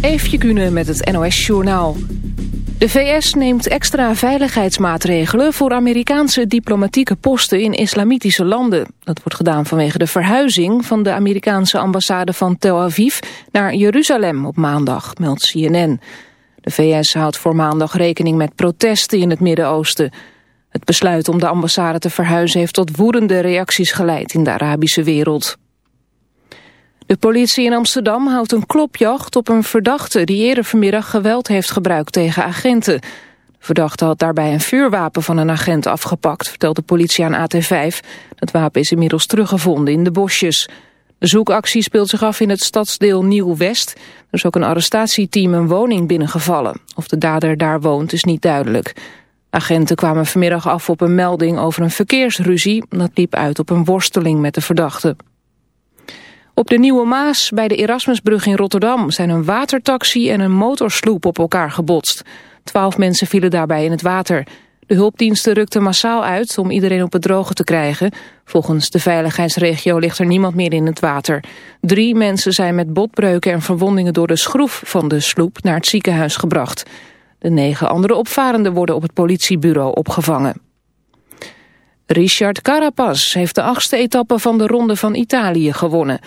Eefje Kunnen met het NOS Journaal. De VS neemt extra veiligheidsmaatregelen voor Amerikaanse diplomatieke posten in islamitische landen. Dat wordt gedaan vanwege de verhuizing van de Amerikaanse ambassade van Tel Aviv naar Jeruzalem op maandag, meldt CNN. De VS houdt voor maandag rekening met protesten in het Midden-Oosten. Het besluit om de ambassade te verhuizen heeft tot woedende reacties geleid in de Arabische wereld. De politie in Amsterdam houdt een klopjacht op een verdachte... die eerder vanmiddag geweld heeft gebruikt tegen agenten. De verdachte had daarbij een vuurwapen van een agent afgepakt... vertelt de politie aan AT5. Het wapen is inmiddels teruggevonden in de bosjes. De zoekactie speelt zich af in het stadsdeel Nieuw-West. Er is ook een arrestatieteam een woning binnengevallen. Of de dader daar woont is niet duidelijk. Agenten kwamen vanmiddag af op een melding over een verkeersruzie. Dat liep uit op een worsteling met de verdachte. Op de Nieuwe Maas bij de Erasmusbrug in Rotterdam zijn een watertaxi en een motorsloep op elkaar gebotst. Twaalf mensen vielen daarbij in het water. De hulpdiensten rukten massaal uit om iedereen op het droge te krijgen. Volgens de veiligheidsregio ligt er niemand meer in het water. Drie mensen zijn met botbreuken en verwondingen door de schroef van de sloep naar het ziekenhuis gebracht. De negen andere opvarenden worden op het politiebureau opgevangen. Richard Carapaz heeft de achtste etappe van de Ronde van Italië gewonnen.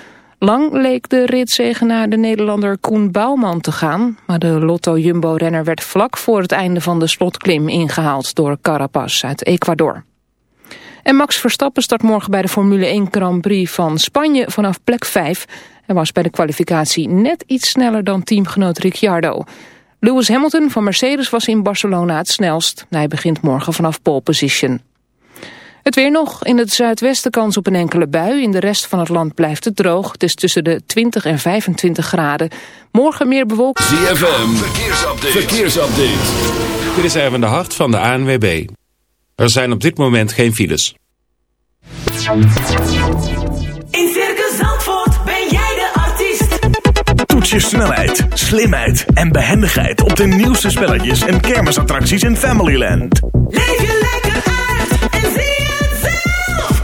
Lang leek de ritzegenaar de Nederlander Koen Bouwman te gaan... maar de Lotto-Jumbo-renner werd vlak voor het einde van de slotklim ingehaald... door Carapaz uit Ecuador. En Max Verstappen start morgen bij de Formule 1 Grand Prix van Spanje vanaf plek 5. Hij was bij de kwalificatie net iets sneller dan teamgenoot Ricciardo. Lewis Hamilton van Mercedes was in Barcelona het snelst. Hij begint morgen vanaf pole position. Het weer nog. In het zuidwesten kans op een enkele bui. In de rest van het land blijft het droog. Het is tussen de 20 en 25 graden. Morgen meer bewolkt. ZFM. Verkeersupdate. Verkeersupdate. Dit is even de hart van de ANWB. Er zijn op dit moment geen files. In Circus Zandvoort ben jij de artiest. Toets je snelheid, slimheid en behendigheid op de nieuwste spelletjes en kermisattracties in Familyland. Leef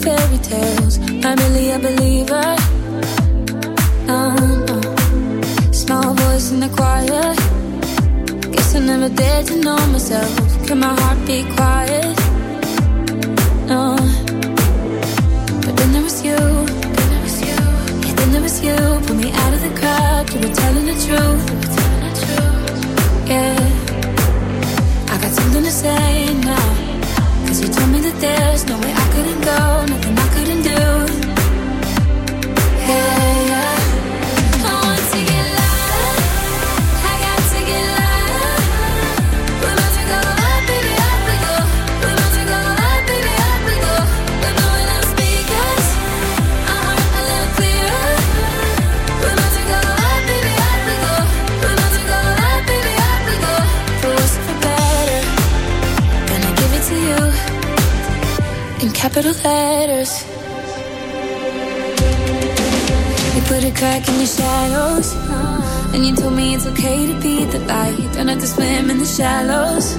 Fairy tales. Not really a believer. No, no. Small voice in the choir. Guess I never dared to know myself. Can my heart be quiet? No. But then there was you. Then there was you. Yeah, then there was you. Pull me out of the crowd. You were telling the truth. Yeah. I got something to say now. Cause you told me that there's no way I couldn't go, nothing I couldn't do. Yeah, capital letters. You put a crack in your shadows, and you told me it's okay to be the light. Don't have to swim in the shallows.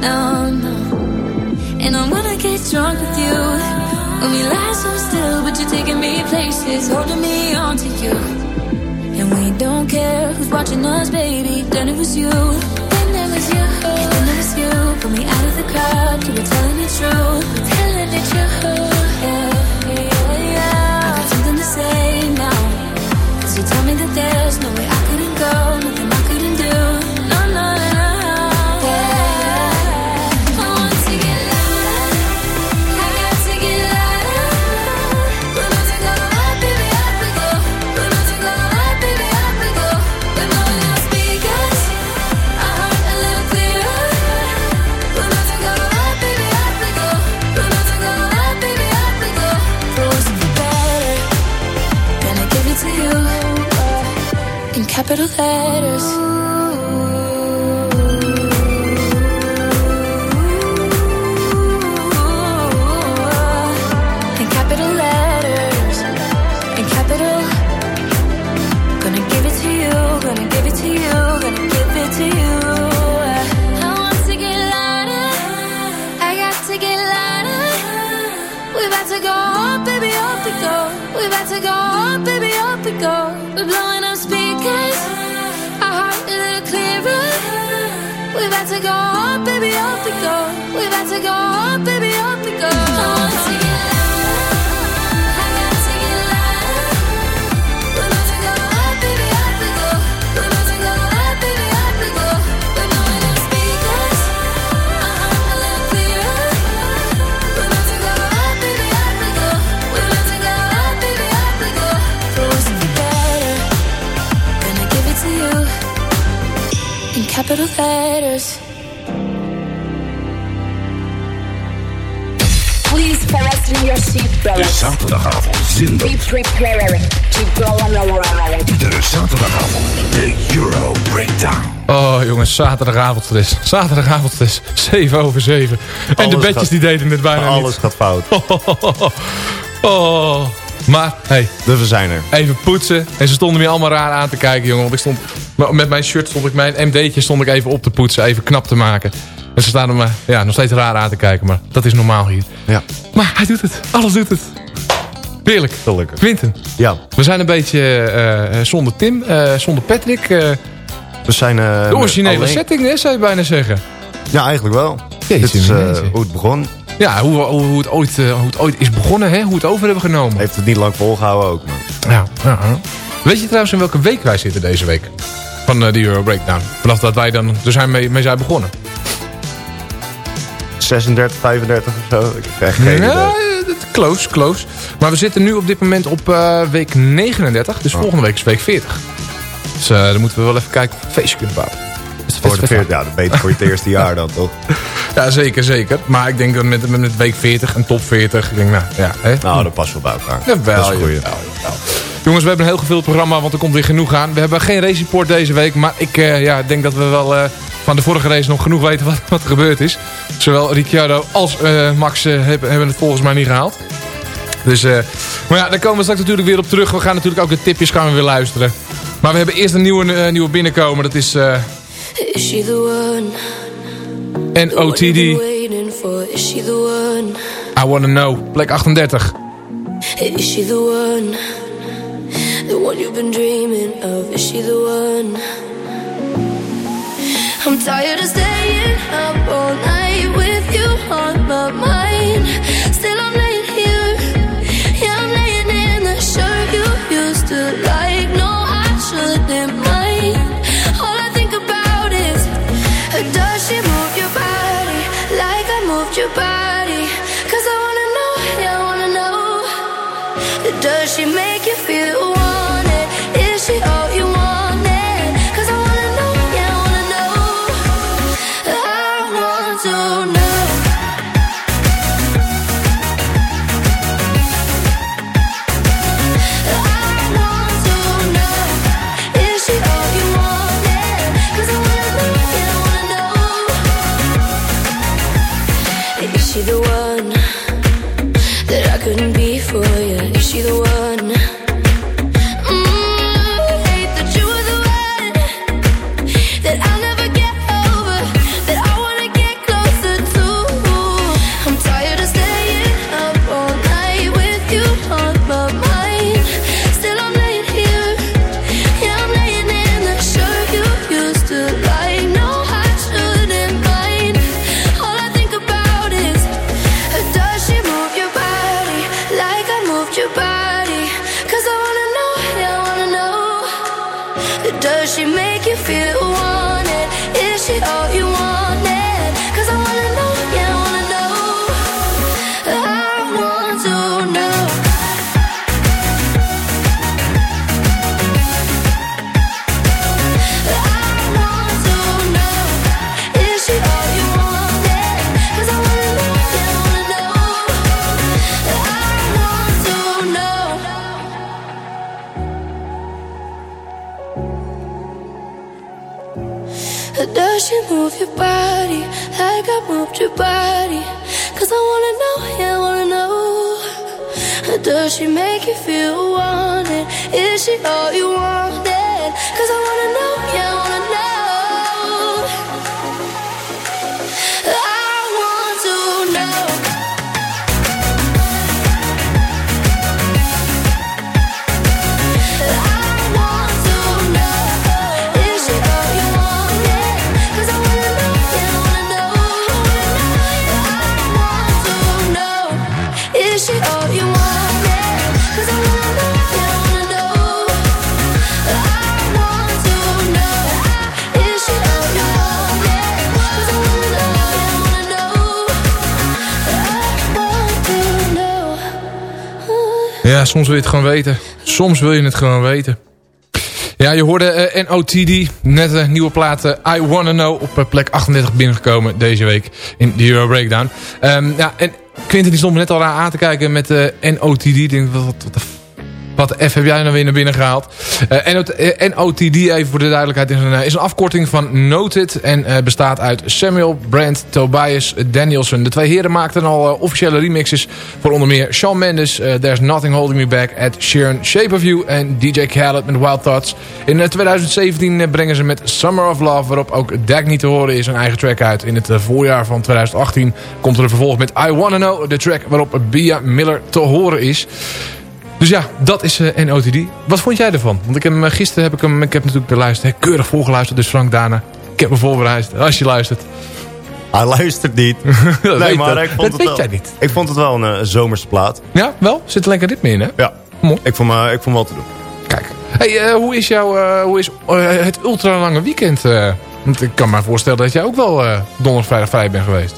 No, no. And I wanna get drunk with you. When we lie so still, but you're taking me places, holding me onto you. And we don't care who's watching us, baby. Then it was you. Then it was you. Pull me out of the crowd. You were telling the truth. Telling got something to say you me that there's no Oh jongens, zaterdagavondstress. Zaterdagavondstress. 7 over 7. En de bedjes gaat- die deden het bijna Alles niet. gaat fout. Oh. Maar, hey, Dus we zijn er. even poetsen. En ze stonden me allemaal raar aan te kijken, jongen. Want ik stond, met mijn shirt stond ik, mijn MD'tje stond ik even op te poetsen. Even knap te maken. En ze staan er me ja, nog steeds raar aan te kijken. Maar dat is normaal hier. Ja. Maar hij doet het. Alles doet het. Heerlijk. Gelukkig. Quinten, Ja, we zijn een beetje eh, eh, zonder Tim, eh, zonder Patrick. We zijn... eh, de originele alleen- setting, hè, zou je bijna zeggen. Ja, eigenlijk wel. Jeetje, Dit is eh, hoe het begon. Ja, hoe, hoe, hoe, het ooit, eh, hoe het ooit is begonnen, hè? hoe het over hebben genomen. Heeft het niet lang volgehouden ook. Maar Ja, ja, ja. Weet je trouwens in welke week wij zitten deze week? Van de Euro Breakdown. Vanaf dat wij dan er zijn mee, mee zijn begonnen. 36, 35 of zo. Ik krijg geen ja, close, close. Maar we zitten nu op dit moment op week 39. Dus volgende week is week 40. Dus eh, dan moeten we wel even kijken of we een feestje kunnen bouwen. Dus Voor de 40, ja, dat beter voor je eerste jaar dan, toch? Ja, zeker, zeker. Maar ik denk dat met, met, met week 40 en top 40... Ik denk, nou, ja, hè? Nou, dat past wel bij elkaar. Dat is een goeie. jawel, jawel. Jongens, we hebben een heel gevuld programma, want er komt weer genoeg aan. We hebben geen race report deze week, maar ik eh, ja, denk dat we wel eh, van de vorige race nog genoeg weten wat, wat er gebeurd is. Zowel Ricciardo als Max hebben, hebben het volgens mij niet gehaald. Dus, maar ja, daar komen we straks natuurlijk weer op terug. We gaan natuurlijk ook de tipjes gaan we weer luisteren. Maar we hebben eerst een nieuwe, eh, nieuwe binnenkomen. Dat is eh Is she the one? I waiting for? Is she the one? Wanna Know, plek 38. Is she the one? The one you've been dreaming of? Is she the one? I'm tired of staying up all night with you on my mind. them. Yeah, I wanna know. Does she make you feel wanted? Is she all you wanted? Cause I wanna know, soms wil je het gewoon weten. Soms wil je het gewoon weten. Ja, je hoorde eh, NOTD, net een nieuwe plaat eh, I Wanna Know op eh, plek 38 binnengekomen deze week in de Euro Breakdown. Ehm, ja, en Quinten die stond me net al aan te kijken met NOTD. Ik denk, wat, wat, de wat F heb jij nou weer naar binnen gehaald? Eh, NOT eh, NOTD, even voor de duidelijkheid, is een, eh, is een afkorting van Noted. En bestaat uit Samuel, Brand, Tobias, Danielson. De twee heren maakten al officiële remixes voor onder meer Shawn Mendes, There's Nothing Holding Me Back, Ed Sheeran, Shape of You en DJ Khaled met Wild Thoughts. In eh, 2017 eh, brengen ze met Summer of Love, waarop ook Dagny te horen is, een eigen track uit. In het voorjaar van 2018 komt er een vervolg met I Wanna Know, de track waarop Bia Miller te horen is. Dus ja, dat is eh, NOTD. Wat vond jij ervan? Want ik heb hem, eh, gisteren heb ik hem, ik heb natuurlijk beluisterd, hè, keurig voorgeluisterd, dus Frank Dana. Ik heb hem voorbereid, als je luistert. Hij luistert niet. Dat nee, weet maar ik vond Dat het weet wel, jij niet. Ik vond het wel een eh, zomerse plaat. Ja, wel? Zit er lekker ritme in, hè? Ja, Mooi. ik vond, me, ik vond wel te doen. Kijk. Hey, eh, hoe is, jouw, eh, hoe is eh, het ultralange weekend? eh? want ik kan me voorstellen dat jij ook wel eh, donderdag, vrijdag vrij bent geweest.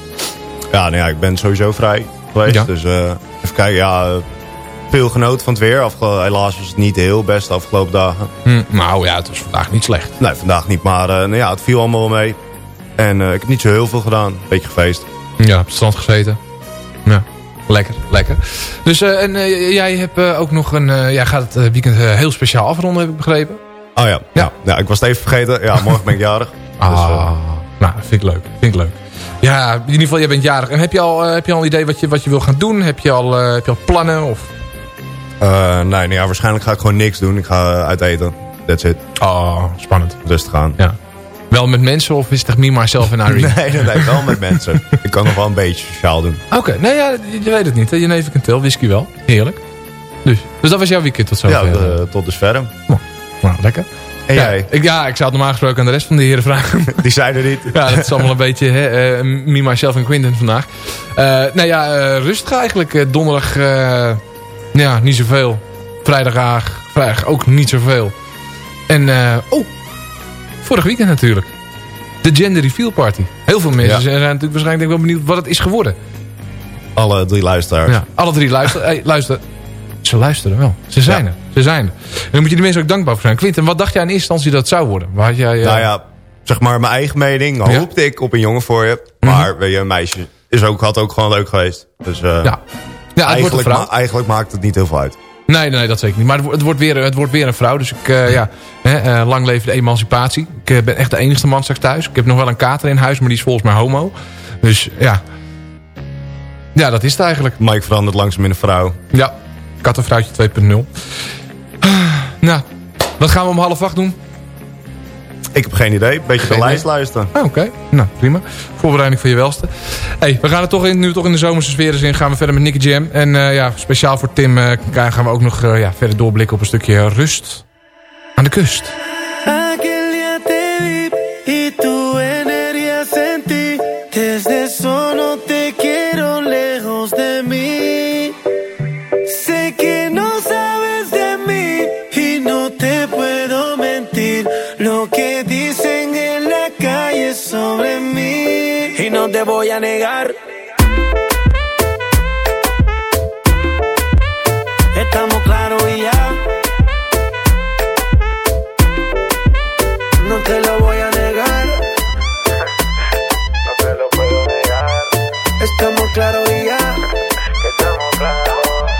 Ja, nou ja, ik ben sowieso vrij geweest. Ja. Dus eh, even kijken, ja, eh, veel genoten van het weer. Afge- helaas was het niet heel best de afgelopen dagen. Hm, nou ja, het was vandaag niet slecht. Nee, vandaag niet, maar eh, nou ja, het viel allemaal wel mee. En eh, ik heb niet zo heel veel gedaan. Beetje gefeest. Ja, op het strand gezeten. Ja, lekker, lekker. Dus eh, en, jij hebt ook nog een... jij gaat het weekend heel speciaal afronden, heb ik begrepen. Oh ja, ja. ja, ik was het even vergeten. Ja, morgen ben ik jarig. Ah, Dus, nou, vind ik leuk. Vind ik leuk. Ja, in ieder geval, jij bent jarig. En heb je al, heb je al een idee wat je, wat je wil gaan doen? Heb je al, heb je al plannen? Of... eh, nee, nou ja, waarschijnlijk ga ik gewoon niks doen. Ik ga eh, uit eten. That's it. Oh, spannend. Rustig aan. Ja. Wel met mensen of is het echt me, myself en Irene? Nee, nee, nee, wel met mensen. Ik kan nog wel een beetje sociaal doen. Oké, nee, ja, je, weet het niet. Je neef een tel, whisky wel. Heerlijk. Dus, dus dat was jouw weekend tot zover. Ja, de- tot dusver. Nou, lekker. En ja, jij? Ik, ja, ik zou het normaal gesproken aan de rest van de heren vragen. Die zijn er niet. ja, dat is allemaal een beetje hè, eh, me, myself en Quinten vandaag. Eh nou ja, eh, rustig eigenlijk. Eh, donderdag, eh, ja, niet zoveel. Vrijdag, vrijdag ook niet zoveel. En, eh, oh, vorig weekend natuurlijk. De Gender Reveal Party. Heel veel mensen Ja. zijn natuurlijk waarschijnlijk wel benieuwd wat het is geworden. Alle drie luisteraars. Ja, alle drie luisteren. Hey, luister. Ze luisteren wel. Ze zijn Ja. er. Ze zijn er. En dan moet je de mensen ook dankbaar voor zijn. Quinten, wat dacht jij in eerste instantie dat het zou worden? Waar had jij, eh, Nou ja, zeg maar mijn eigen mening hoopte ik op een jongen voor je. Mhm. Maar weet je, een meisje is ook, had ook gewoon leuk geweest. Dus eh, Ja. Ja, het wordt een eigenlijk, ma- eigenlijk maakt het niet heel veel uit. Nee, nee, dat zeker niet. Maar het, wo- het, wordt, weer, het wordt weer een vrouw. Dus ik, eh, ja, hè, eh, lang leven de emancipatie. Ik eh, ben echt de enigste man straks thuis. Ik heb nog wel een kater in huis, maar die is volgens mij homo. Dus ja. Ja, dat is het eigenlijk. Mike verandert langzaam in een vrouw. Ja, kattenvrouwtje 2.0. Nou, wat gaan we om half acht doen? Ik heb geen idee. Beetje de lijst luisteren. Ah, Oké, nou prima. Voorbereiding voor je welste. Hey, we gaan er toch in, nu toch in de zomerse sfeer eens in. Gaan we verder met Nicky Jam. En eh, ja, speciaal voor Tim eh, gaan we ook nog eh, ja, verder doorblikken op een stukje rust aan de kust. Te voy a negar. Estamos claros y ya. No te lo voy a negar. No te lo puedo negar. Estamos claros y ya. Estamos claros.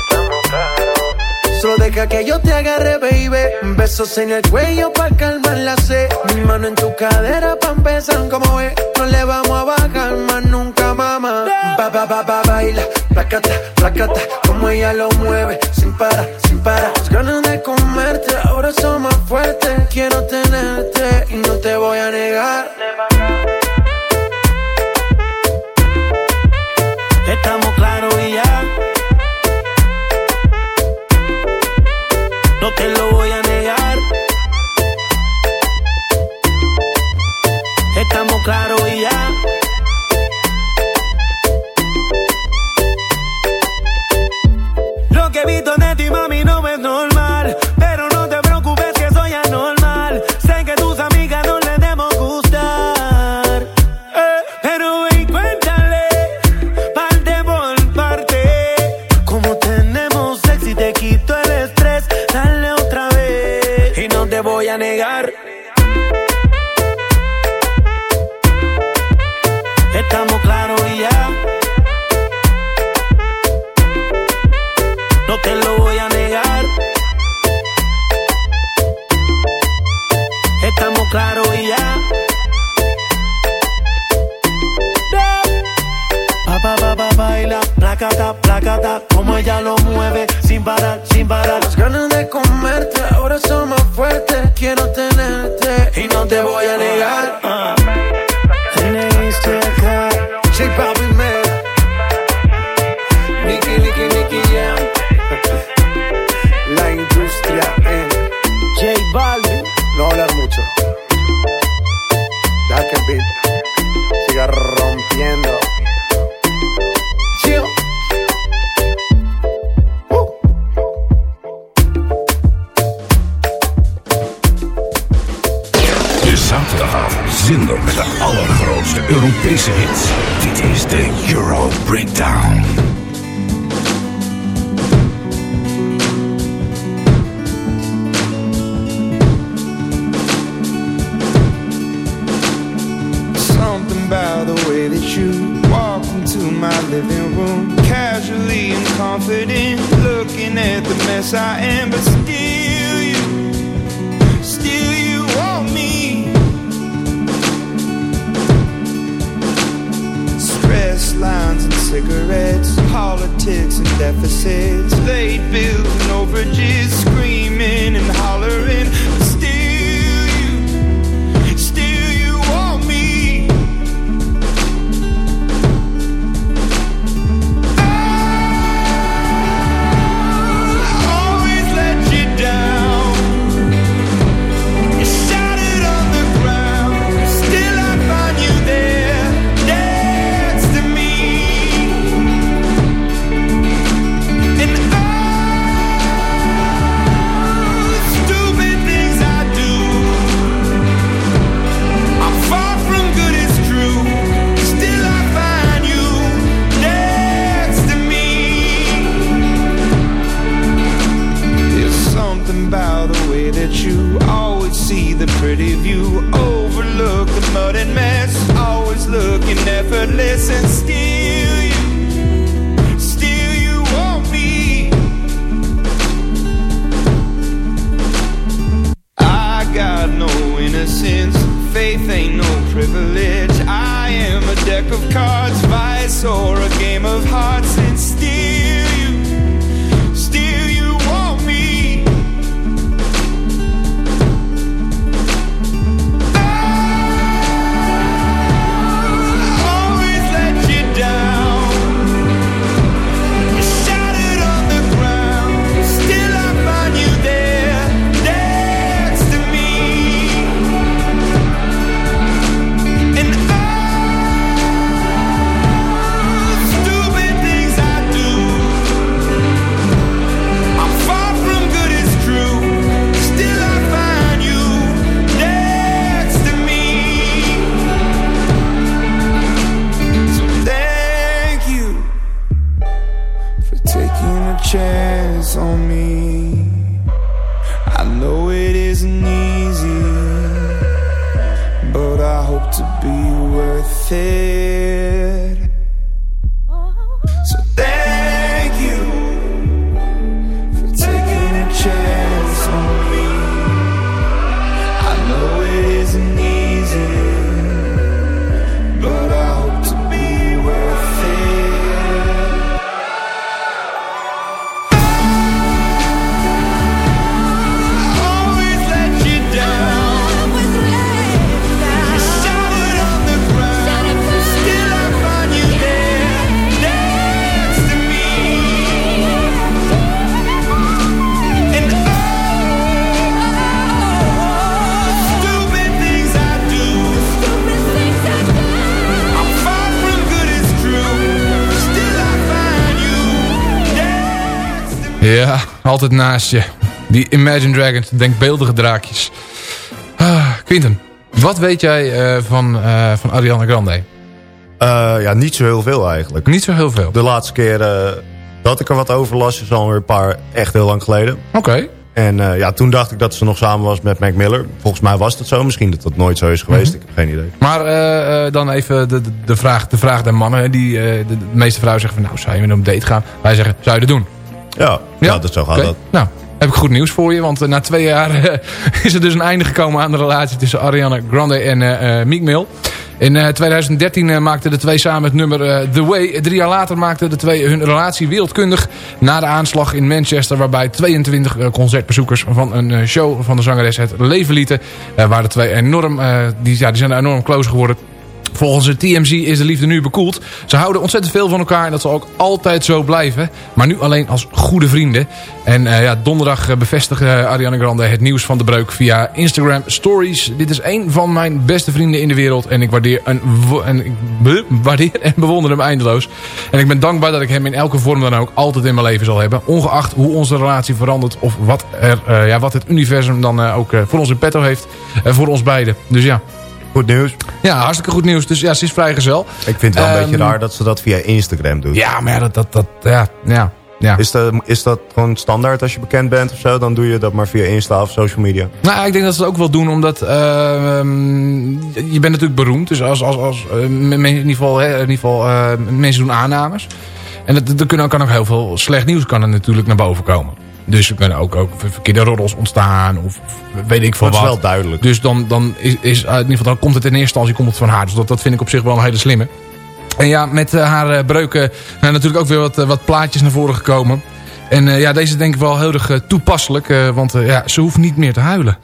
Estamos claros. Solo deja que yo te agarre, baby. Besos en el cuello pa' la sed. Mi mano en tu cadera pa' empezar como es. No le vamos a bajar más nunca, mamá. Ba, ba, ba, ba, baila. Placata, placata. Como ella lo mueve. Sin parar, sin parar. Las ganas de comerte ahora son más fuertes. Quiero tenerte y no te voy a negar. Estamos claros y ya. No te lo voy a Estamos claros y ya. Lo que he visto cigarettes, politics and deficits, late bills and overages, screaming and hollering, altijd naast je. Die Imagine Dragons, denkbeeldige draakjes. Ah, Quinten, wat weet jij eh, van, eh, van Ariana Grande? Eh, ja, niet zo heel veel eigenlijk. Niet zo heel veel? De laatste keer dat ik er wat over las is alweer een paar echt heel lang geleden. Oké. En ja, toen dacht ik dat ze nog samen was met Mac Miller. Volgens mij was dat zo. Misschien dat dat nooit zo is geweest. Mhm. Ik heb geen idee. Maar dan even de, de, vraag, de vraag der mannen. Die, de, de meeste vrouwen zeggen van nou, zou je met hem op date gaan? Wij zeggen, zou je dat doen? Ja, ja. dat zo gaat dat. Nou, heb ik goed nieuws voor je. Want eh, na twee jaar eh, is er dus een einde gekomen aan de relatie tussen Ariana Grande en eh, Meek Mill. In eh, 2013 eh, maakten de twee samen het nummer The Way. Drie jaar later maakten de twee hun relatie wereldkundig. Na de aanslag in Manchester waarbij 22 eh, concertbezoekers van een show van de zangeres het leven lieten. Waar de twee enorm, die, ja, die zijn enorm close geworden. Volgens het TMZ is de liefde nu bekoeld. Ze houden ontzettend veel van elkaar en dat zal ook altijd zo blijven. Maar nu alleen als goede vrienden. En eh, ja, donderdag eh, bevestigde Ariana Grande het nieuws van de breuk via Instagram Stories. Dit is een van mijn beste vrienden in de wereld. En ik waardeer, en, ik waardeer en bewonder hem eindeloos. En ik ben dankbaar dat ik hem in elke vorm dan ook altijd in mijn leven zal hebben. Ongeacht hoe onze relatie verandert of wat, er, eh, ja, wat het universum dan eh, ook eh, voor ons in petto heeft. En voor ons beiden. Dus ja. Goed nieuws. Ja, hartstikke goed nieuws. Dus ja, ze is vrijgezel. Ik vind het wel een Ehm, beetje raar dat ze dat via Instagram doet. Ja, maar ja, dat, dat, dat, ja, ja, ja. Is, dat, is dat gewoon standaard als je bekend bent of zo? Dan doe je dat maar via Insta of social media. Nou, ik denk dat ze het ook wel doen, omdat ehm, je bent natuurlijk beroemd. Dus als, als, als eh, in ieder geval, hè, in ieder geval eh, mensen doen aannames. En dat, er kunnen, kan ook heel veel slecht nieuws kan er natuurlijk naar boven komen. Dus er kunnen ook, ook verkeerde roddels ontstaan of, weet ik veel Dat is wat. wel duidelijk. Dus dan, dan, is, is, eh, in ieder geval, dan komt het in eerste instantie komt het van haar. Dus dat, dat vind ik op zich wel een hele slimme. En ja, met eh, haar eh, breuken zijn natuurlijk ook weer wat, wat plaatjes naar voren gekomen. En eh, ja, deze is denk ik wel heel erg toepasselijk. eh, want eh, ja, ze hoeft niet meer te huilen.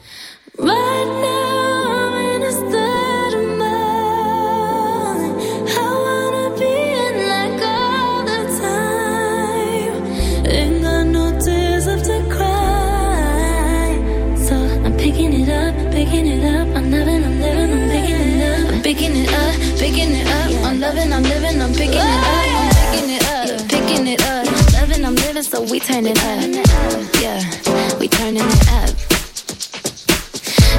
We turn it up. Yeah, we turning it up.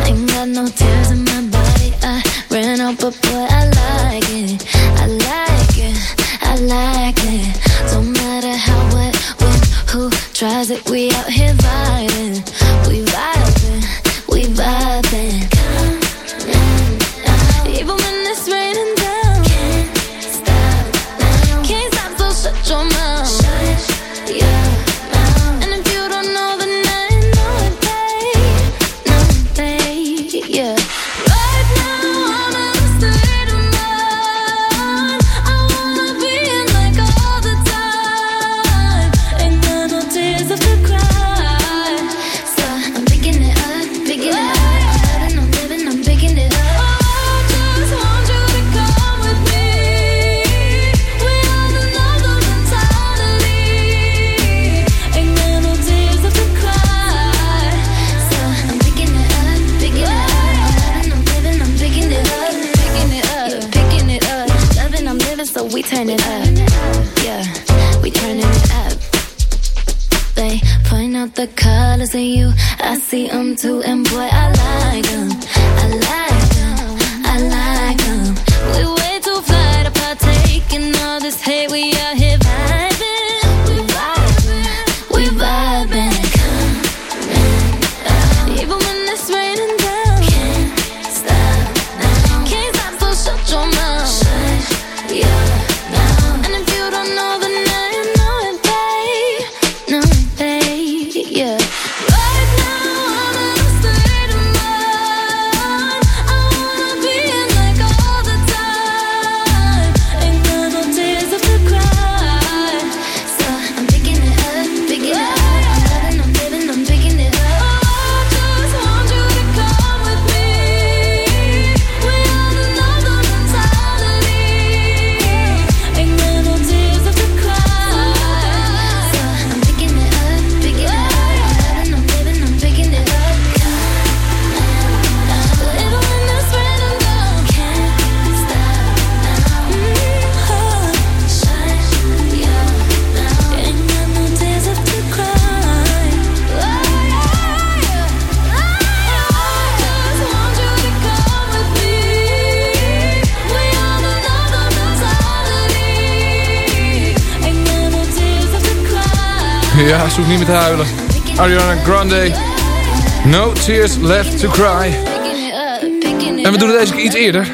Ain't got no tears in my body. I ran out, but boy, I like it. I like it. I like it. Don't matter how, what, when, who tries it. We out here. Vibing. Ja, zoek niet meer te huilen. Ariana Grande. No tears left to cry. En we doen het deze keer iets eerder.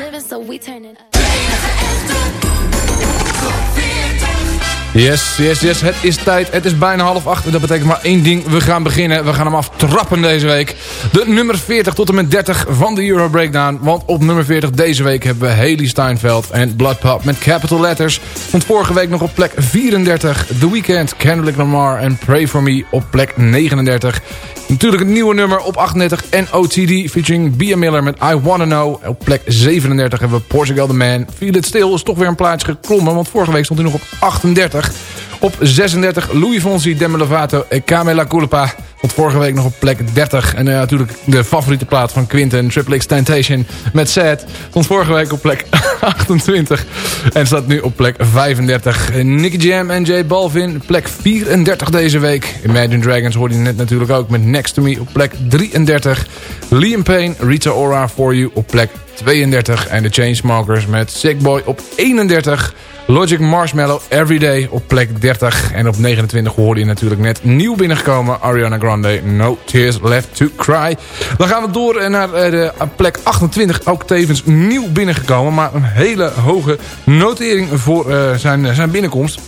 Yes, yes, yes. Het is tijd. Het is bijna half acht. Dat betekent maar één ding. We gaan beginnen. We gaan hem aftrappen deze week. De nummer 40 tot en met 30 van de Euro Breakdown. Want op nummer 40 deze week hebben we Haley Steinfeld en Bloodpop met capital letters. Want vorige week nog op plek 34. The Weeknd, Kendrick Lamar en Pray For Me op plek 39. Natuurlijk het nieuwe nummer op 38 en OTD featuring Bia Miller met I Wanna Know. Op plek 37 hebben we Portugal The Man. Feel It Still is toch weer een plaatsje geklommen, want vorige week stond hij nog op 38. Op 36 Louis Fonsi, Demi Lovato en Camela Culpa. Want vorige week nog op plek 30. En uh, natuurlijk de favoriete plaat van Quinten, Triple X Temptation met Sad. Stond vorige week op plek 28. En staat nu op plek 35. Nicky Jam en J Balvin, plek 34 deze week. Imagine Dragons hoorde je net natuurlijk ook met Next To Me op plek 33. Liam Payne, Rita Ora For You op plek 32. En de Chainsmokers met Sick Boy op 31. Logic Marshmallow Everyday op plek 30. En op 29 hoorde je natuurlijk net nieuw binnengekomen. Ariana Grande, No Tears Left To Cry. Dan gaan we door naar eh, de plek 28. Ook tevens nieuw binnengekomen. Maar een hele hoge notering voor zijn, zijn binnenkomst.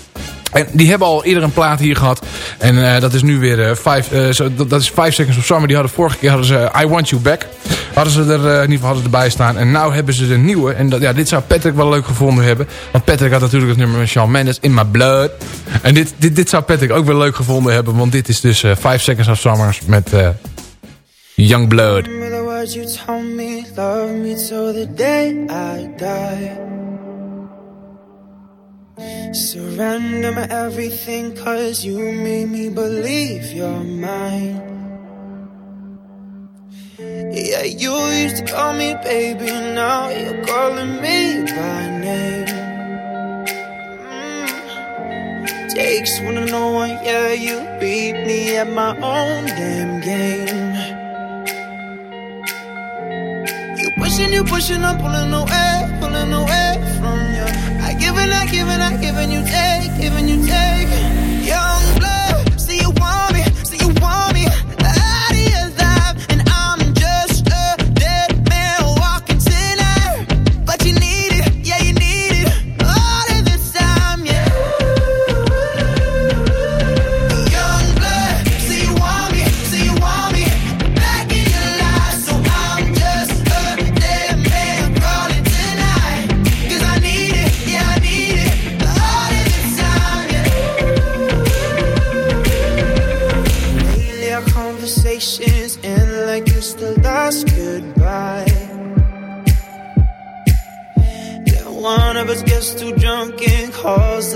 En die hebben al eerder een plaat hier gehad. En uh, dat is nu weer uh, dat, is Seconds of Summer. Die hadden vorige keer hadden ze I Want You Back. Hadden ze er in ieder geval hadden erbij staan. En nu hebben ze de nieuwe. En dat, ja, dit zou Patrick wel leuk gevonden hebben. Want Patrick had natuurlijk het nummer van Shawn Mendes, In My Blood. En dit, dit, dit zou Patrick ook wel leuk gevonden hebben. Want dit is dus Five Seconds of Summer met Young Blood. Surrender my everything cause you made me believe you're mine. Yeah, you used to call me baby, now you're calling me by name. Mm. Takes one to know one, yeah, you beat me at my own damn game. You pushing, you pushing, I'm pulling away, pulling away from you. I give and I give and I give and you take, giving you take. Young blood, see you want me,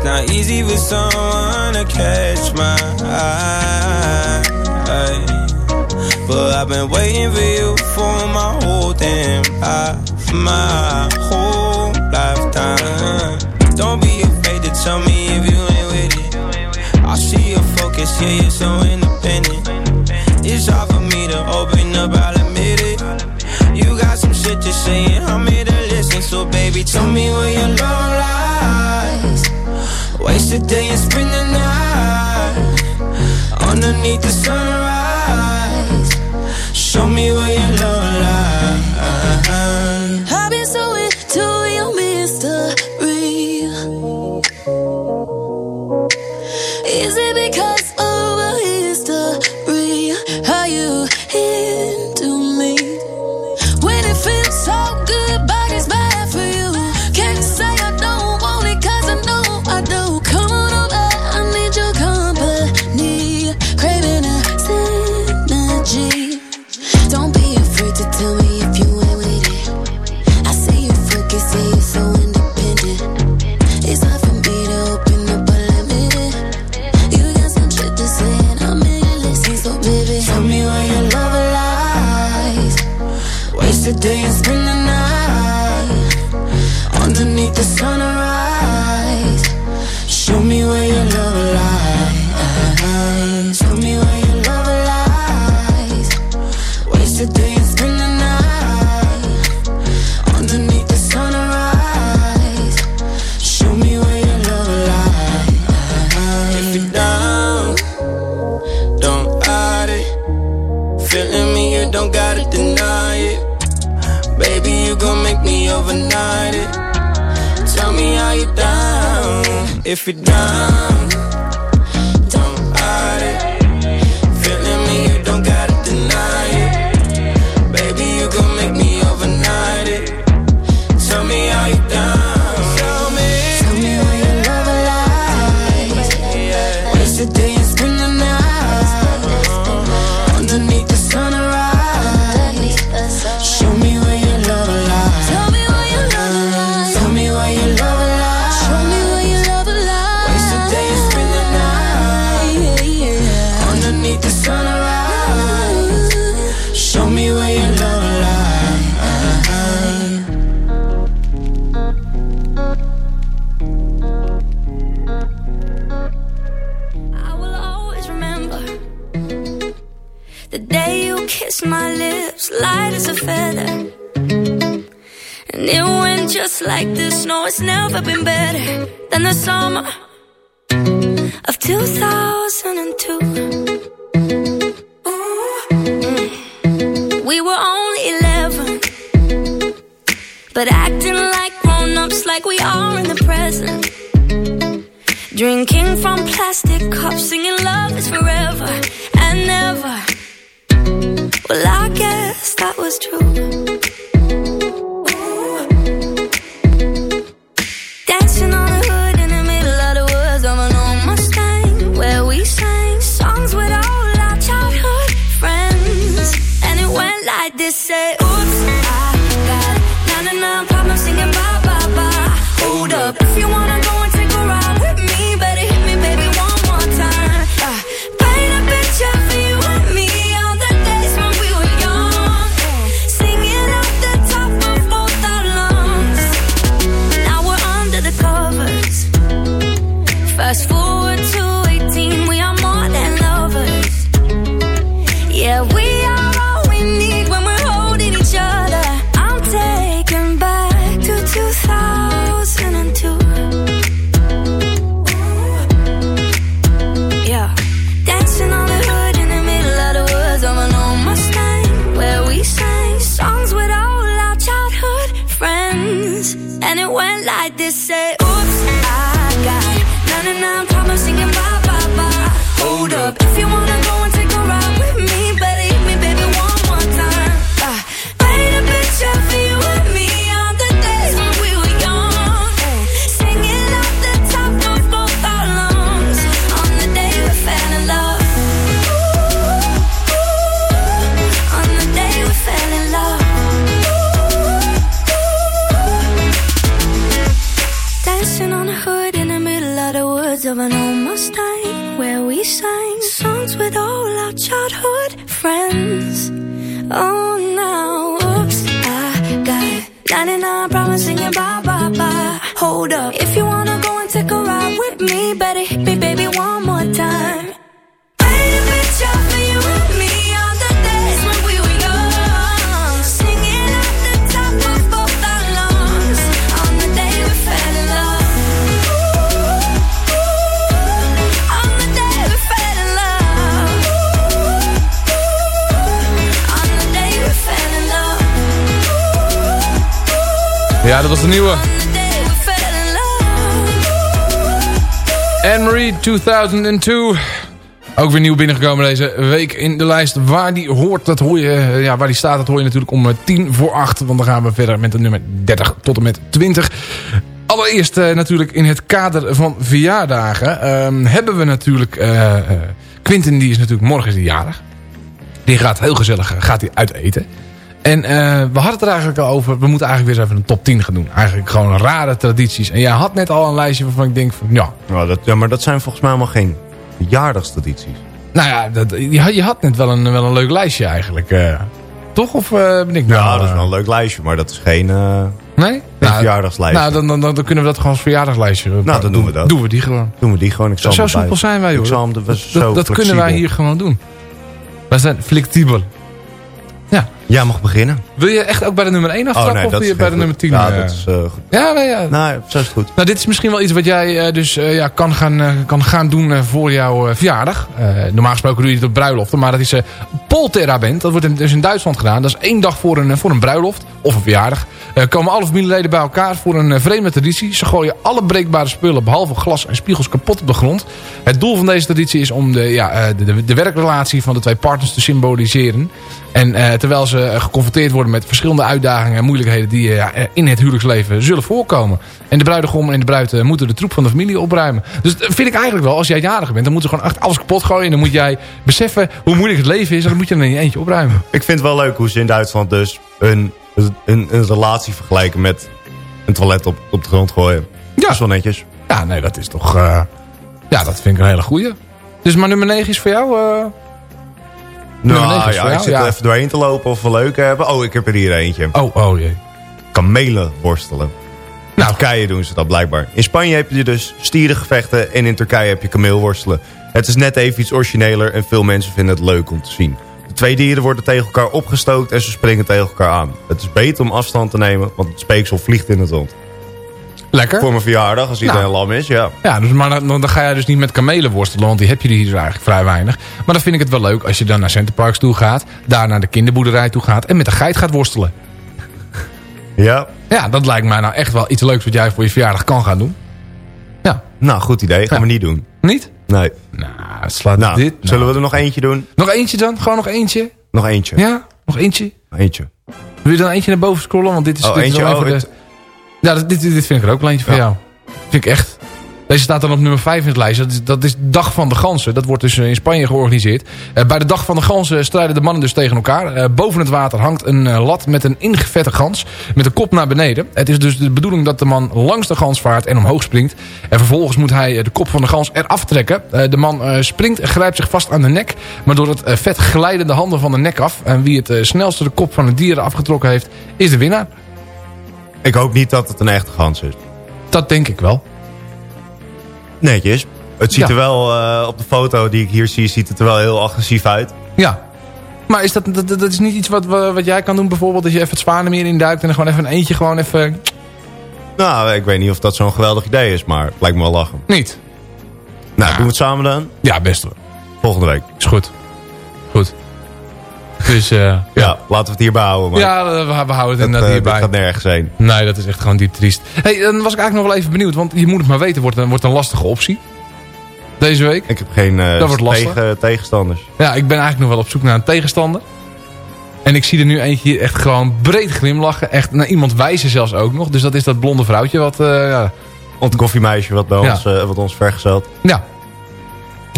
It's not easy for someone to catch my eye. But I've been waiting for you for my whole damn life, my whole lifetime. Don't be afraid to tell me if you ain't with it. I see your focus, yeah, you're so independent. It's hard for me to open up, I'll admit it. You got some shit to say, and I'm here to listen. So, baby, tell me where your love lies. The day and spend the night underneath the sunrise. Show me where but acting like grown ups, like we are in the present. Drinking from plastic cups, singing love is forever and never. Well, I guess that was true. Of of an old Mustang, where we sang songs with all our childhood friends. Oh, now, oops, I got 99 problems singing bye bye bye. Hold up, if you wanna go and take a ride with me, better hit me, baby, one more time. Ja, dat was de nieuwe. Anne-Marie 2002. Ook weer nieuw binnengekomen deze week in de lijst. Waar die hoort, dat hoor je, eh, ja, waar die staat, dat hoor je natuurlijk om eh, 10 voor 8. Want dan gaan we verder met de nummer 30 tot en met 20. Allereerst eh, natuurlijk in het kader van verjaardagen ehm, hebben we natuurlijk... eh, eh, Quinten die is natuurlijk morgen die jarig. Die gaat heel gezellig eh, gaat uit eten. En eh, we hadden het er eigenlijk al over. We moeten eigenlijk weer eens even een top 10 gaan doen. Eigenlijk gewoon rare tradities. En jij had net al een lijstje waarvan ik denk van ja. Ja, dat, ja, maar dat zijn volgens mij allemaal geen verjaardagstradities. Nou ja, dat, je, had- je had net wel een, wel een leuk lijstje eigenlijk. eh. toch? Of eh, ben ik nou... Ja, dat is wel een leuk lijstje, maar dat is geen, eh Nee? Nou, verjaardagslijstje. Nou, dan, dan, dan, dan kunnen we dat gewoon als verjaardagslijstje. Nou, dan doen we dat. Doen we die gewoon. Doen we die gewoon. Ik zal Zo simpel zijn wij, hoor. Zal Dat, zo dat, kunnen wij hier gewoon doen. Wij zijn flexibel. Ja. Jij mag beginnen. Wil je echt ook bij de nummer 1 aftrappen? Oh, nee, of wil je bij de nummer goed. 10? Ja, eh? dat is eh, goed. Ja, nee, ja. Nou, zo is het goed. Nou, dit is misschien wel iets wat jij eh, dus ja, kan, gaan, kan gaan doen voor jouw verjaardag. Normaal gesproken doe je dit op bruiloften, maar dat is eh Polterabend. Dat wordt in, dus in Duitsland gedaan. Dat is één dag voor een, voor een bruiloft of een verjaardag. Komen alle familieleden bij elkaar voor een vreemde traditie. Ze gooien alle breekbare spullen, behalve glas en spiegels, kapot op de grond. Het doel van deze traditie is om de, ja, de, de, de werkrelatie van de twee partners te symboliseren. En terwijl ze eh, geconfronteerd worden met verschillende uitdagingen en moeilijkheden die eh, in het huwelijksleven zullen voorkomen. En de bruidegom en de bruid eh, moeten de troep van de familie opruimen. Dus dat vind ik eigenlijk wel, als jij jarig bent, dan moeten ze gewoon echt alles kapot gooien. En dan moet jij beseffen hoe moeilijk het leven is en dan moet je er in je eentje opruimen. Ik vind het wel leuk hoe ze in Duitsland dus een, een, een relatie vergelijken met een toilet op, op de grond gooien. Ja. Dat is wel netjes. Ja, nee, dat is toch... ja, dat vind ik een hele goeie. Dus maar nummer 9 is voor jou... Nou ja, ik zit ja. er even doorheen te lopen of we leuk hebben. Oh, ik heb er hier eentje. Oh, oh jee. Kamelen worstelen. In Turkije doen ze dat blijkbaar. In Spanje heb je dus stierengevechten en in Turkije heb je kameelworstelen. Het is net even iets origineler en veel mensen vinden het leuk om te zien. De twee dieren worden tegen elkaar opgestookt en ze springen tegen elkaar aan. Het is beter om afstand te nemen, want het speeksel vliegt in het rond. Lekker. Voor mijn verjaardag, als iedereen Nou. lam is, ja. Ja, dus, maar dan, dan ga je dus niet met kamelen worstelen, want die heb je hier dus eigenlijk vrij weinig. Maar dan vind ik het wel leuk als je dan naar Centerparks toe gaat, daar naar de kinderboerderij toe gaat en met een geit gaat worstelen. Ja. Ja, dat lijkt mij nou echt wel iets leuks wat jij voor je verjaardag kan gaan doen. Ja. Nou, goed idee. Gaan we niet doen. Niet? Nee. Nou, slaat Nou, dit. zullen we er nog eentje doen? Nog eentje dan? Gewoon nog eentje? Nog eentje. Ja? Nog eentje? Eentje. Wil je dan eentje naar boven scrollen? Want dit is, Oh, dit is eentje, wel oh, het- de... Ja, dit, dit vind ik er ook wel eentje van Ja. jou. Vind ik echt. Deze staat dan op nummer 5 in het lijstje. Dat is, dat is Dag van de Ganzen. Dat wordt dus eh, in Spanje georganiseerd. Eh, bij de Dag van de Ganzen strijden de mannen dus tegen elkaar. Eh, boven het water hangt een lat met een ingevette gans. Met de kop naar beneden. Het is dus de bedoeling dat de man langs de gans vaart en omhoog springt. En vervolgens moet hij de kop van de gans eraf trekken. De man springt en grijpt zich vast aan de nek. Maar door het vet glijden de handen van de nek af. En wie het snelste de kop van het dier afgetrokken heeft, is de winnaar. Ik hoop niet dat het een echte gans is. Dat denk ik wel. Netjes. Het ziet Ja. er wel, eh, op de foto die ik hier zie, ziet het er wel heel agressief uit. Ja. Maar is dat, dat, dat is niet iets wat, wat jij kan doen bijvoorbeeld? Dat je even het Zwanenmeer induikt en dan gewoon even een eentje gewoon even... Nou, ik weet niet of dat zo'n geweldig idee is, maar het lijkt me wel lachen. Niet? Nou, doen we het samen dan? Ja, best wel. Volgende week. Is goed. Goed. Dus eh, Ja, laten we het hierbij houden. Maar ja, we, we houden het dat, inderdaad eh, hierbij. gaat nergens heen. Nee, dat is echt gewoon diep triest. hey, dan was ik eigenlijk nog wel even benieuwd. Want je moet het maar weten, wordt een, wordt een lastige optie. Deze week. Ik heb geen eh, Dat wordt lastig. tegen, tegenstanders. Ja, ik ben eigenlijk nog wel op zoek naar een tegenstander. En ik zie er nu eentje echt gewoon breed glimlachen. Echt naar iemand wijzen zelfs ook nog. Dus dat is dat blonde vrouwtje wat... ja, koffiemeisje wat, bij Ja. ons, wat ons vergezelt. Ja.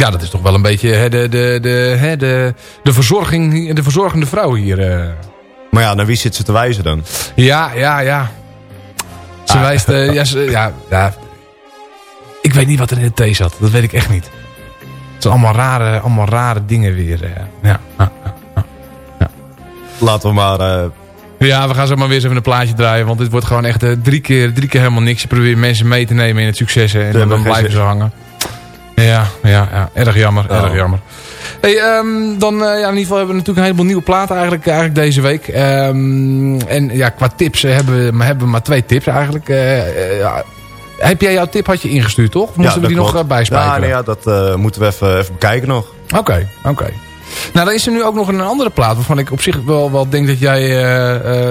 Ja, dat is toch wel een beetje hè, de, de, de, hè, de, de, verzorging, de verzorgende vrouw hier. eh. Maar ja, naar wie zit ze te wijzen dan? Ja, ja, ja. Ze Ah. wijst... eh, ja, ze, ja, ja. Ik weet niet wat er in de thee zat. Dat weet ik echt niet. Het zijn allemaal rare, allemaal rare dingen weer. eh. Ja. Ah, ah. Laten we maar... ja, we gaan zo maar weer eens even een plaatje draaien. Want dit wordt gewoon echt drie, keer, drie keer helemaal niks. Je probeert mensen mee te nemen in het succes. hè, En dan, blijven ze hangen. Ja, ja, ja. Erg jammer, Oh. erg jammer. Hey, ehm, dan eh, ja, in ieder geval hebben we natuurlijk een heleboel nieuwe platen eigenlijk, eigenlijk deze week. Ehm, en ja, qua tips eh, hebben, we, maar hebben we maar twee tips eigenlijk. Eh, ja. Heb jij jouw tip had je ingestuurd, toch? Of moesten we die nog klopt. bijspijkeren? Ja, nee, ja, dat moeten we even, even bekijken nog. Oké, oké. Nou, dan is er nu ook nog een andere plaat waarvan ik op zich wel, wel denk dat jij...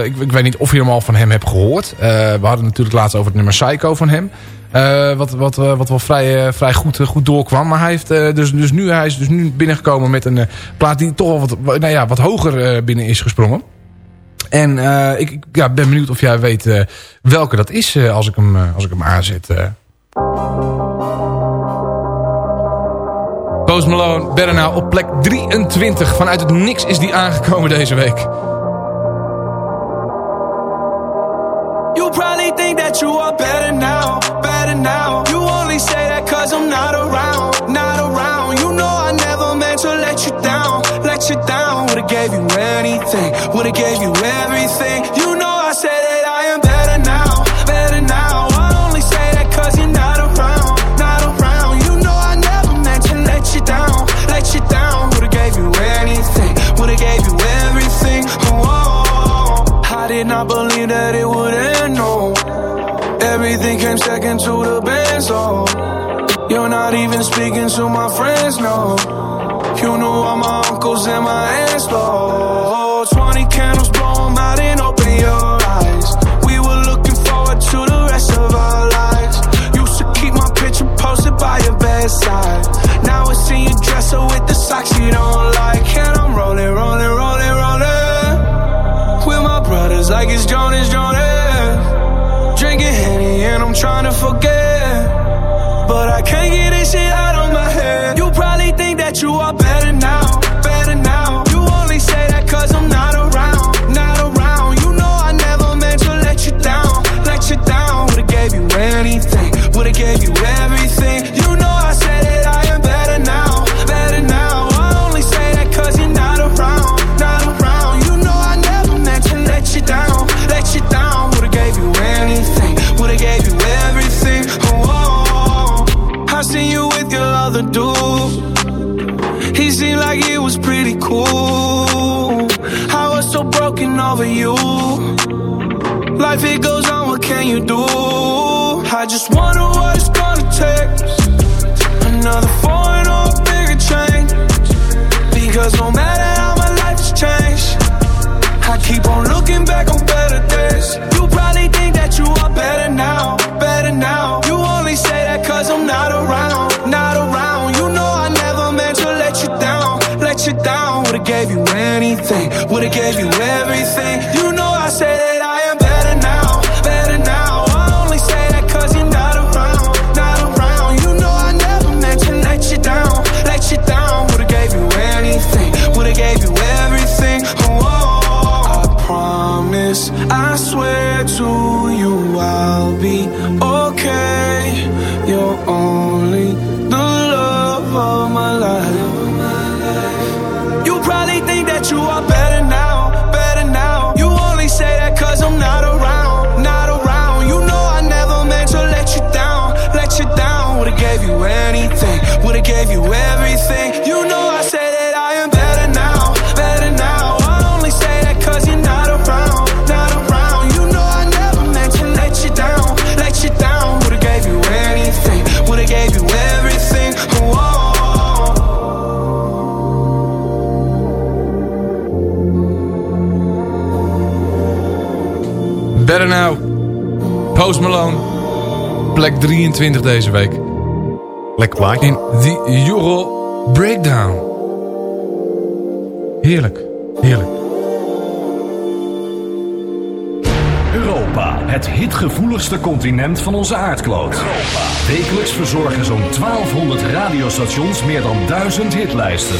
ik, ik weet niet of je hem al van hem hebt gehoord. Eh, we hadden natuurlijk laatst over het nummer Psycho van hem. Eh, wat, wat, eh, wat wel vrij, eh, vrij goed, goed doorkwam. Maar hij, heeft, dus, dus nu, hij is dus nu binnengekomen met een plaat die toch wel wat, nou ja, wat hoger binnen is gesprongen. En ik, ja, ben benieuwd of jij weet welke dat is als, ik hem, als ik hem aanzet. Post Malone, Now op plek 23. Vanuit het niks is die aangekomen deze week. You probably think that you are gave you anything, would've gave you everything. You know I said that I am better now, better now. I only say that cause you're not around, not around. You know I never meant to let you down, let you down. Would've gave you anything, would've gave you everything. Oh, I did not believe that it would end, no. Everything came second to the band, so oh. you're not even speaking to my friends, no. You knew all my uncles and my aunts, though. 20 candles, blow 'em out and open your eyes. We were looking forward to the rest of our lives. Used to keep my picture posted by your bedside. Now I see you dresser with the socks you don't like. And I'm rolling, rolling, rolling, rolling. With my brothers like it's Jonas, Jonas. Drinking Henny and I'm trying to forget. everything. Would've gave you everything. You know I said it, I am better now, better now. I only say that cause you're not around, not around. You know I never meant to let you down, let you down. Would've gave you anything, would've gave you everything. Oh. I seen you with your other dude. He seemed like he was pretty cool. I was so broken over you. Life it goes on, what can you do? Anything, would've gave you everything. You know Better Now. Post Malone. Plek 23 deze week. Lekker plaatje. In The Euro Breakdown. Heerlijk. Heerlijk. Europa, het hitgevoeligste continent van onze aardkloot. Wekelijks verzorgen zo'n 1200 radiostations meer dan 1000 hitlijsten.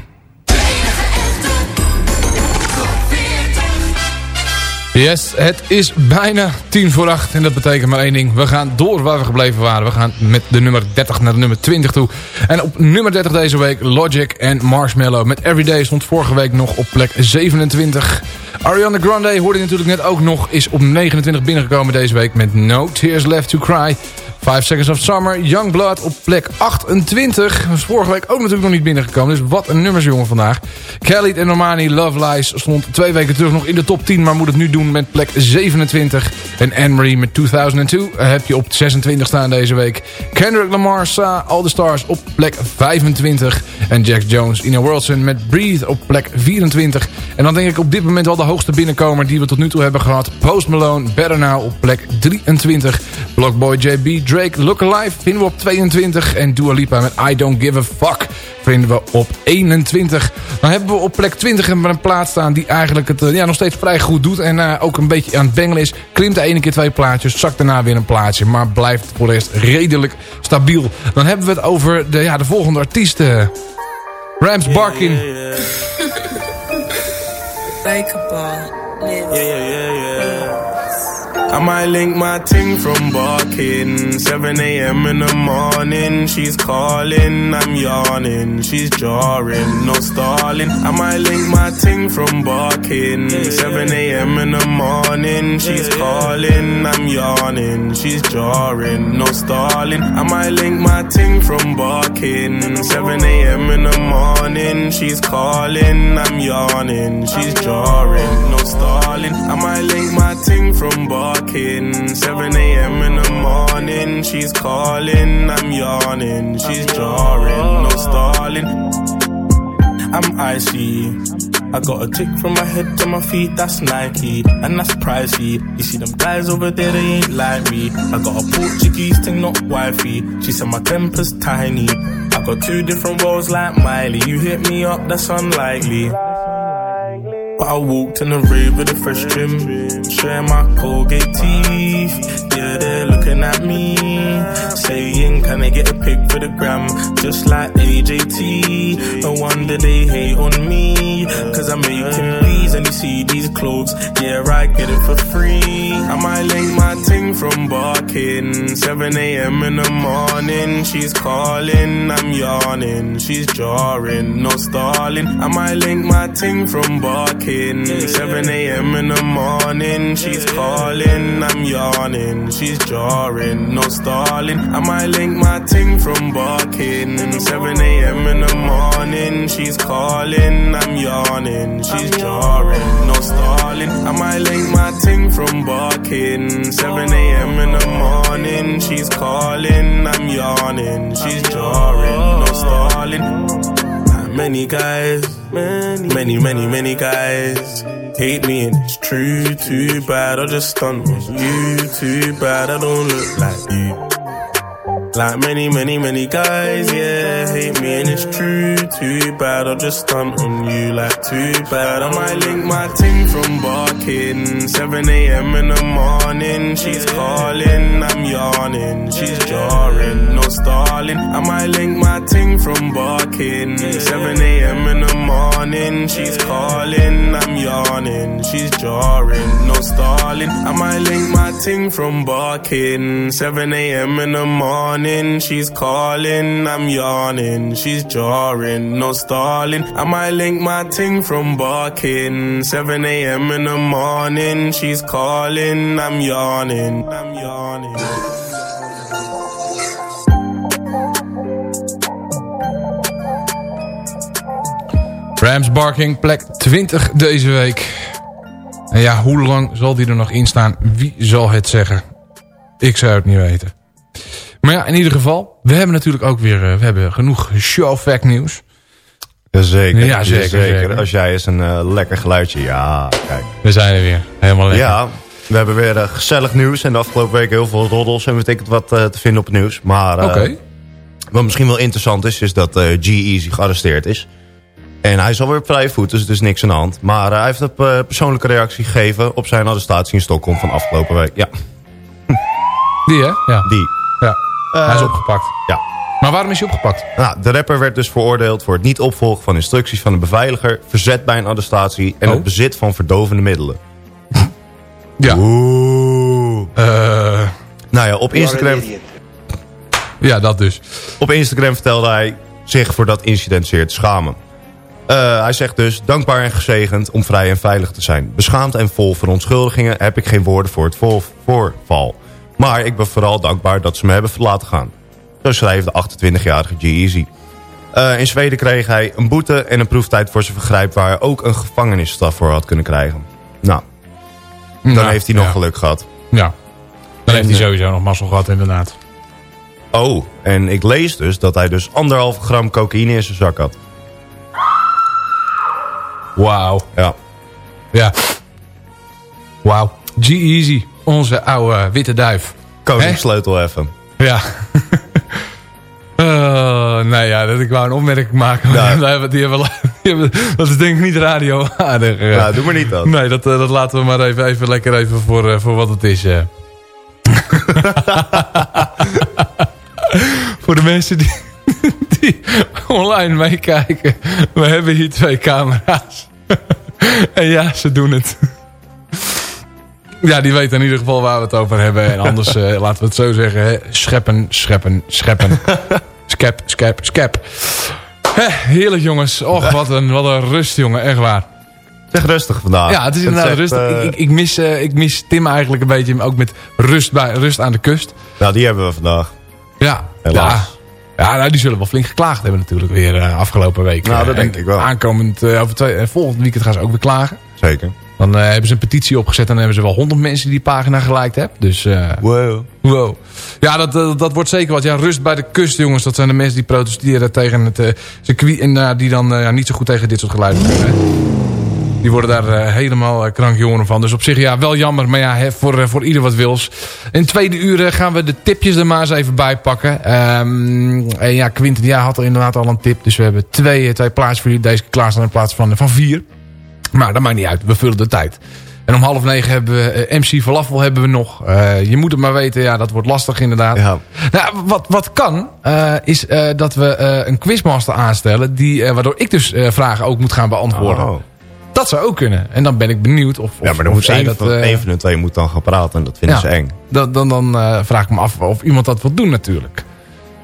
Yes, het is bijna tien voor acht. En dat betekent maar één ding. We gaan door waar we gebleven waren. We gaan met de nummer 30 naar de nummer 20 toe. En op nummer 30 deze week Logic en Marshmallow. Met Everyday stond vorige week nog op plek 27. Ariana Grande hoorde je natuurlijk net ook nog. Is op 29 binnengekomen deze week met No Tears Left to Cry. 5 Seconds of Summer, Youngblood op plek 28. Was vorige week ook natuurlijk nog niet binnengekomen. Dus wat een nummersjongen vandaag. Khalid en Normani Love Lies stond twee weken terug nog in de top 10. Maar moet het nu doen met plek 27. En Anne-Marie met 2002 heb je op 26 staan deze week. Kendrick Lamar, Sa, All The Stars op plek 25. En Jack Jones, Ina Worldson met Breathe op plek 24. En dan denk ik op dit moment wel de hoogste binnenkomer die we tot nu toe hebben gehad. Post Malone, Better Now op plek 23. Blockboy JB, Drake, Look Alive vinden we op 22. En Dua Lipa met I Don't Give A Fuck vinden we op 21. Dan hebben we op plek 20 een plaat staan die eigenlijk het eh, ja, nog steeds vrij goed doet. En uh, ook een beetje aan het bengelen is. Klimt de ene keer twee plaatjes, zakt daarna weer een plaatje. Maar blijft voor de rest redelijk stabiel. Dan hebben we het over de, ja, de volgende artiesten. Rams Barkin. Yeah, yeah, yeah, yeah. I might link my ting from barking. 7 a.m. in the morning, she's calling, I'm yawning, she's jarring, no stalling. I might link my ting from barking. 7 a.m. in the morning, she's calling, I'm yawning, she's jarring, no stalling. I might link my ting from barking. 7 a.m. in the morning, she's calling, I'm yawning, she's jarring, no stalling. I might link my ting from barking. 7 a.m. in the morning, she's calling, I'm yawning, she's jarring, no stalling. I'm icy. I got a tick from my head to my feet, that's Nike, and that's pricey. You see them guys over there, they ain't like me. I got a Portuguese thing, not wifey. She said my temper's tiny. I got two different worlds like Miley. You hit me up, that's unlikely. But I walked in the rave with a fresh trim, showing my Colgate teeth. Yeah, they're looking at me, saying, Can I get a pic for the gram? Just like AJT. No wonder they hate on me, cause I'm making please and you see these clothes. Yeah, I get it for free. I might from barking. 7 a.m. in the morning, she's calling, I'm yawning, she's jarring, no stalling. I might link my ting from barking. 7 a.m. in the morning, she's calling, I'm yawning, she's jarring, no stalling. I might link my ting from barking. 7 a.m. in the morning, she's calling, I'm yawning, she's jarring, no stalling. I might link my ting from barking. 7 a.m. in the morning, she's calling, I'm yawning, she's jarring, no stalling. Many guys, many, many, many, guys hate me and it's true. Too bad I just stunt on you. Too bad I don't look like you. Like many, many, many guys, yeah, hate me and it's true. Too bad I'll just stunt on you. Like too bad I might link my ting from barking. 7 a.m. in the morning, she's calling, I'm yawning, she's jarring, no stalling. I might link my ting from barking. 7 a.m. in the morning, she's calling, I'm yawning, she's jarring, no stalling. I might link my ting from barking. 7 a.m. in the morning, she's calling, I'm yawning, she's jarring, no stalling. I might link my ting from barking. 7 a.m. in the morning, she's calling, I'm yawning, I'm yawning. Rams Barking, plek 20 deze week. En ja, hoe lang zal die er nog in staan? Wie zal het zeggen? Ik zou het niet weten. Maar ja, in ieder geval, we hebben natuurlijk ook weer uh, we hebben genoeg show fact nieuws. Jazeker, Ja, zeker, zeker. zeker. Als jij eens een uh, lekker geluidje, ja, kijk. We zijn er weer, helemaal lekker. Ja, we hebben weer uh, gezellig nieuws. En de afgelopen week heel veel roddels. En betekent wat uh, te vinden op het nieuws. Maar wat misschien wel interessant is, is dat uh, G-Eazy gearresteerd is. En hij is alweer op vrije voet, dus er is niks aan de hand. Maar hij heeft een persoonlijke reactie gegeven op zijn arrestatie in Stockholm van afgelopen week. Ja. Die hè? Ja. Die. Ja. hij is opgepakt. Ja. Maar waarom is hij opgepakt? Nou, de rapper werd dus veroordeeld voor het niet opvolgen van instructies van de beveiliger, verzet bij een arrestatie en Oh. het bezit van verdovende middelen. Ja. Oeh. nou ja, op Instagram... Ja, dat dus. Op Instagram vertelde hij zich voor dat incident zeer te schamen. Uh, hij zegt dus, dankbaar en gezegend om vrij en veilig te zijn. Beschaamd en vol verontschuldigingen heb ik geen woorden voor het voor voorval. Maar ik ben vooral dankbaar dat ze me hebben laten gaan. Zo schrijft de 28-jarige G-Eazy. Uh, in Zweden kreeg hij een boete en een proeftijd voor zijn vergrijp... waar hij ook een gevangenisstraf voor had kunnen krijgen. Nou, dan Nou, heeft hij nog ja. geluk gehad. Ja. Dan heeft hij eh, sowieso nog mazzel gehad, inderdaad. Oh, en ik lees dus dat hij dus anderhalf gram cocaïne in zijn zak had. Wauw. Ja. Ja. Wauw. G-Eazy, onze oude witte duif. Koningssleutel even. Ja. Uh, nou ja, dat ik wou een opmerking maken. maar die hebben, die hebben, die hebben, dat is denk ik niet radio aardig. eh. Nou, doe maar niet dat. Nee, dat, uh, dat laten we maar even, even lekker even voor, voor wat het is. Voor de mensen die, die online meekijken. We hebben hier twee camera's. en ja, ze doen het. Ja, die weten in ieder geval waar we het over hebben. En anders, uh, laten we het zo zeggen, hè, scheppen, scheppen, scheppen. Skep, skep, skep. Heerlijk jongens. Och, wat een, wat een rust jongen, echt waar. Zeg rustig vandaag. Ja, het is inderdaad rustig. Uh... Ik, ik, mis, uh, ik mis Tim eigenlijk een beetje, ook met rust, bij, rust aan de kust. Nou, die hebben we vandaag. Ja, Helaas. Ja, ja nou, die zullen wel flink geklaagd hebben natuurlijk weer uh, afgelopen week. Nou, dat denk ik wel. Aankomend, over twee, volgend weekend gaan ze ook weer klagen. Zeker. Dan uh, hebben ze een petitie opgezet en dan hebben ze wel honderd mensen die die pagina geliked hebben. Dus, uh, wow. wow. Ja, dat, dat, dat, wordt zeker wat. Ja, rust bij de kust, jongens. Dat zijn de mensen die protesteren tegen het uh, circuit. En die dan niet zo goed tegen dit soort geluiden kunnen. Die worden daar eh, helemaal uh, krankjongen van. Dus op zich ja, wel jammer. Maar ja, voor, uh, voor ieder wat wils. In tweede uur gaan we de tipjes er maar eens even bij pakken. Um, en ja, Quinten ja, had er inderdaad al een tip. Dus we hebben twee, twee plaatsen voor jullie. Deze klaarstaan in plaats van, van vier. Maar dat maakt niet uit. We vullen de tijd. En om half negen hebben we uh, MC Falafel hebben we nog. Uh, je moet het maar weten, ja, dat wordt lastig inderdaad. Ja. Nou, wat, wat kan, uh, is dat we een quizmaster aanstellen... Die, waardoor ik dus vragen ook moet gaan beantwoorden. Oh. Dat zou ook kunnen. En dan ben ik benieuwd of... ja, maar dan moet één, dat, van, één van de twee moet dan gaan praten en dat vinden ja, ze eng. Dan, dan, dan vraag ik me af of iemand dat wil doen natuurlijk.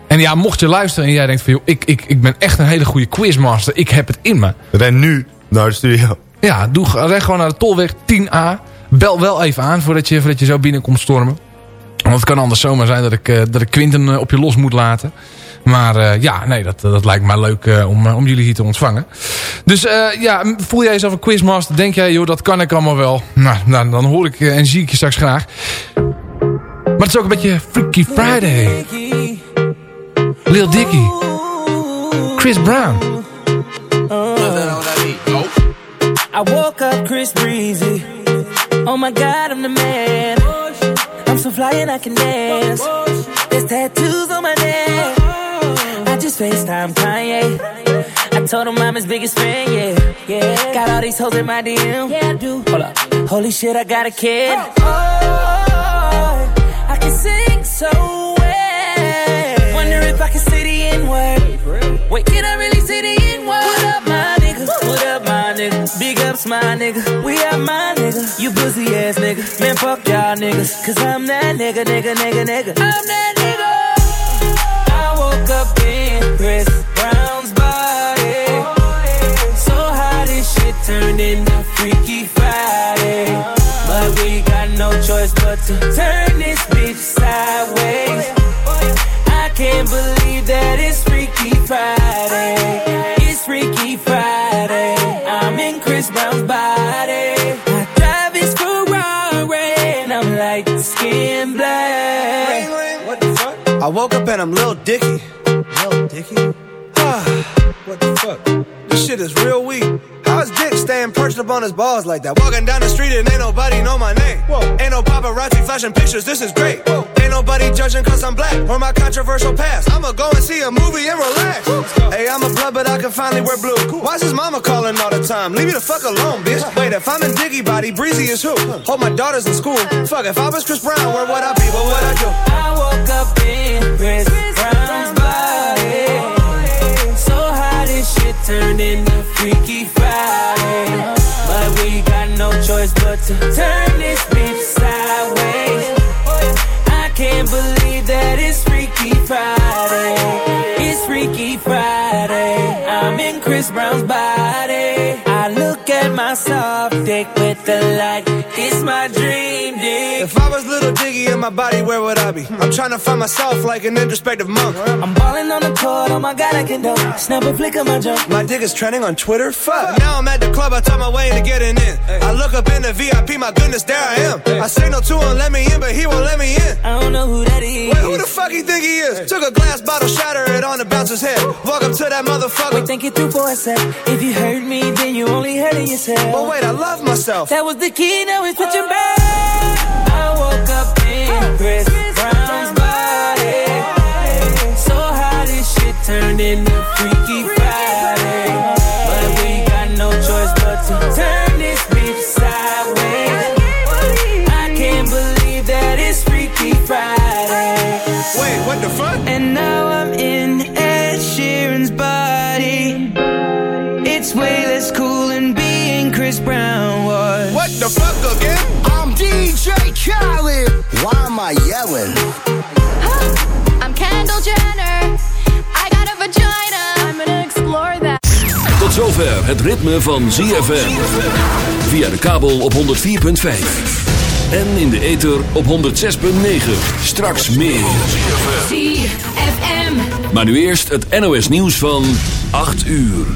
En ja, mocht je luisteren en jij denkt van... Joh, ik, ik, ik ben echt een hele goede quizmaster. Ik heb het in me. Ren nu naar de studio. Ja, doe, ren gewoon naar de Tolweg 10A. Bel wel even aan voordat je, voordat je zo binnenkomt stormen. Want het kan anders zomaar zijn dat ik, uh, dat ik Quinten uh, op je los moet laten. Maar uh, ja, nee, dat, dat lijkt mij leuk om, om jullie hier te ontvangen. Dus ja, voel jij jezelf een quizmaster? Denk jij, joh, dat kan ik allemaal wel? Nou, nou dan hoor ik en zie ik je straks graag. Maar het is ook een beetje Freaky Friday. Lil Dicky. Chris Brown. I woke up Chris Breezy. Oh my god, I'm the man. I'm so fly and I can dance. There's tattoos on my neck. I just FaceTime Kanye. I told him I'm his biggest fan, yeah. Yeah. Got all these hoes in my DM. Yeah, I do. Hold up. Holy shit, I got a kid. Oh, oh I can sing so well. Wonder if I can say the N word. Wait, can I really say the N word? What up, my nigga? What up, my nigga? Big ups, my nigga. We are my nigga. You pussy ass nigga. Man, fuck y'all niggas. Cause I'm that nigga, nigga, nigga, nigga. I'm that nigga. I woke up in Chris Brown's body. So how this shit turned into Freaky Friday. But we got no choice but to turn this bitch sideways. I can't believe that it's Freaky Friday. It's Freaky Friday. I'm in Chris Brown's body. I drive his Ferrari and I'm like skin black. What the fuck? I woke up and I'm Lil Dicky. Lil Dicky? Ah. what the fuck? This shit is real weak. How is Dick staying perched up on his balls like that? Walking down the street and ain't nobody know my name. Whoa. Ain't no paparazzi flashing pictures, this is great. Whoa. Ain't nobody judging cause I'm black or my controversial past. I'ma go and see a movie and relax. Hey, I'm a blood, but I can finally wear blue. Why's his mama calling all the time? Leave me the fuck alone, bitch. Wait, if I'm in Diggy body, Breezy is who? Hold my daughters in school. Fuck, if I was Chris Brown, where would I be? What would I soft dick with the light. It's my dream I was little Diggy in my body, where would I be? I'm trying to find myself like an introspective monk. I'm balling on the court, oh my god, I can do. Snap a flick of my jump. My dick is trending on Twitter. Fuck. Now I'm at the club, I talk my way into getting in. I look up in the VIP, my goodness, there I am. I signal to him, let me in, but he won't let me in. I don't know who that is. Wait, who the fuck he think he is? Took a glass bottle, shatter it on the bouncer's head. Walk up to that motherfucker. Wait, think it through for a sec. If you hurt me, then you only hurting yourself. But wait, I love myself. That was the key, now it's switching back turned into freaky Khaled. Why am I yelling? I'm Kendall Jenner. I got a vagina. I'm gonna explore that. Tot zover het ritme van ZFM. Via de kabel op 104.5. En in de ether op 106.9. Straks meer. ZFM. Maar nu eerst het NOS nieuws van 8 uur.